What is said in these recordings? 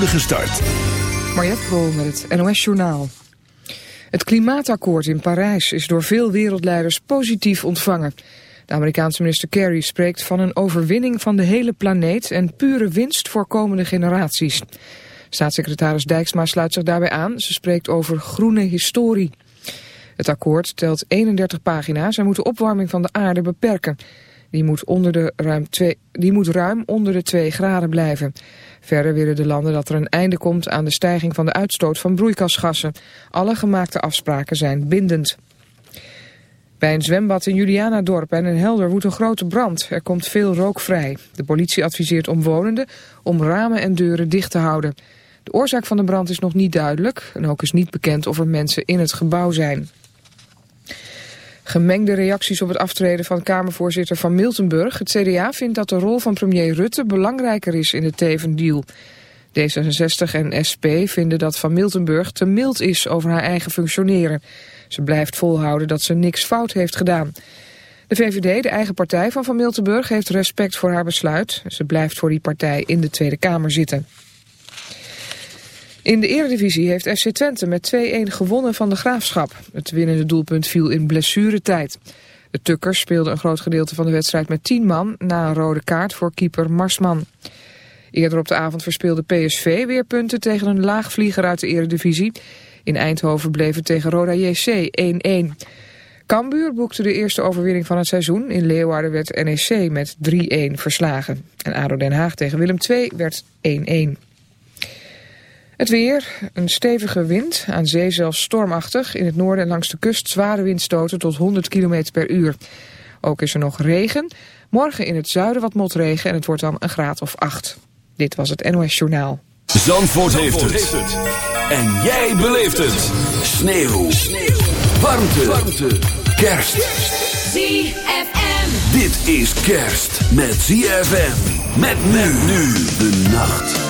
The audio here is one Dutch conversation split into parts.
spoedige start. Met het NOS Journaal. Het klimaatakkoord in Parijs is door veel wereldleiders positief ontvangen. De Amerikaanse minister Kerry spreekt van een overwinning van de hele planeet... en pure winst voor komende generaties. Staatssecretaris Dijksma sluit zich daarbij aan. Ze spreekt over groene historie. Het akkoord telt 31 pagina's en moet de opwarming van de aarde beperken. Die moet, onder de ruim die moet ruim onder de 2 graden blijven. Verder willen de landen dat er een einde komt aan de stijging van de uitstoot van broeikasgassen. Alle gemaakte afspraken zijn bindend. Bij een zwembad in Julianadorp en in Helder woedt een grote brand. Er komt veel rook vrij. De politie adviseert omwonenden om ramen en deuren dicht te houden. De oorzaak van de brand is nog niet duidelijk en ook is niet bekend of er mensen in het gebouw zijn. Gemengde reacties op het aftreden van Kamervoorzitter van Miltenburg. Het CDA vindt dat de rol van premier Rutte belangrijker is in de Teven-deal. D66 en SP vinden dat Van Miltenburg te mild is over haar eigen functioneren. Ze blijft volhouden dat ze niks fout heeft gedaan. De VVD, de eigen partij van Van Miltenburg, heeft respect voor haar besluit. Ze blijft voor die partij in de Tweede Kamer zitten. In de Eredivisie heeft FC Twente met 2-1 gewonnen van de Graafschap. Het winnende doelpunt viel in blessuretijd. De Tukkers speelden een groot gedeelte van de wedstrijd met 10 man... na een rode kaart voor keeper Marsman. Eerder op de avond verspeelde PSV weer punten tegen een laagvlieger uit de Eredivisie. In Eindhoven bleef het tegen Roda JC 1-1. Cambuur boekte de eerste overwinning van het seizoen. In Leeuwarden werd NEC met 3-1 verslagen. En ADO Den Haag tegen Willem II werd 1-1. Het weer, een stevige wind, aan zee zelfs stormachtig. In het noorden en langs de kust zware windstoten tot 100 km per uur. Ook is er nog regen. Morgen in het zuiden wat motregen en het wordt dan een graad of 8. Dit was het NOS Journaal. Zandvoort, heeft, het. En jij beleeft het. Sneeuw. Sneeuw. Warmte. Warmte. Kerst. ZFM. Dit is kerst met ZFM. Met men nu de nacht.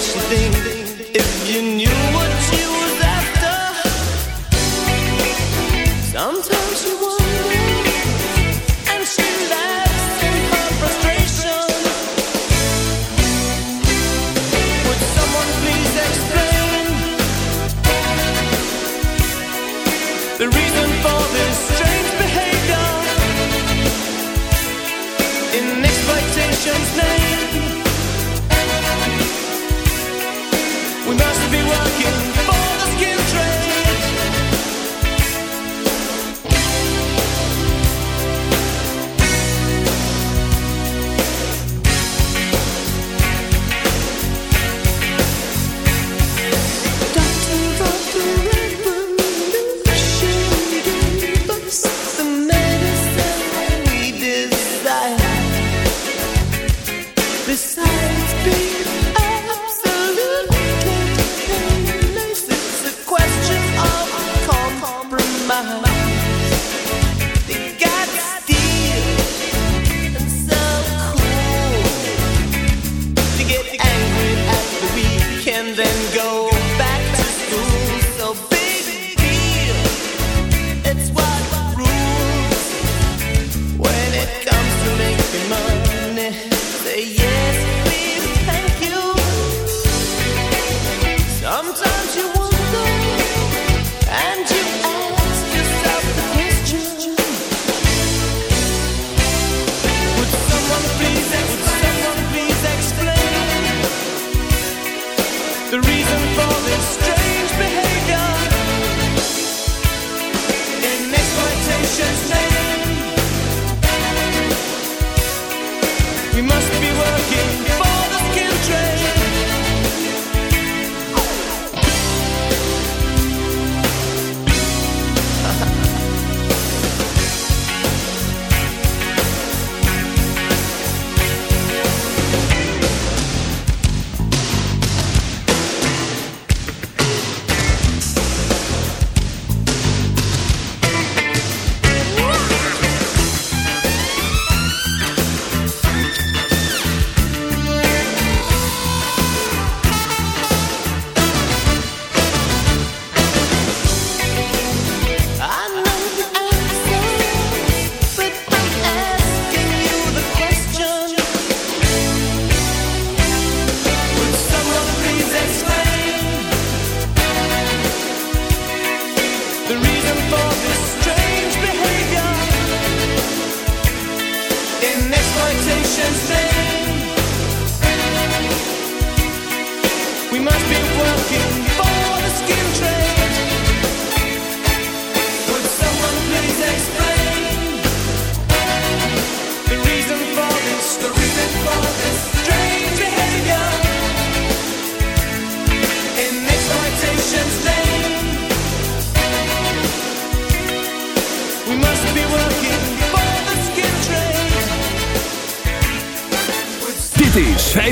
if you knew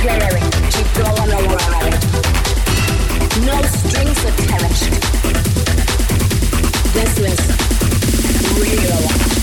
spirit, keep going around. No strings attached. This is real.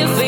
if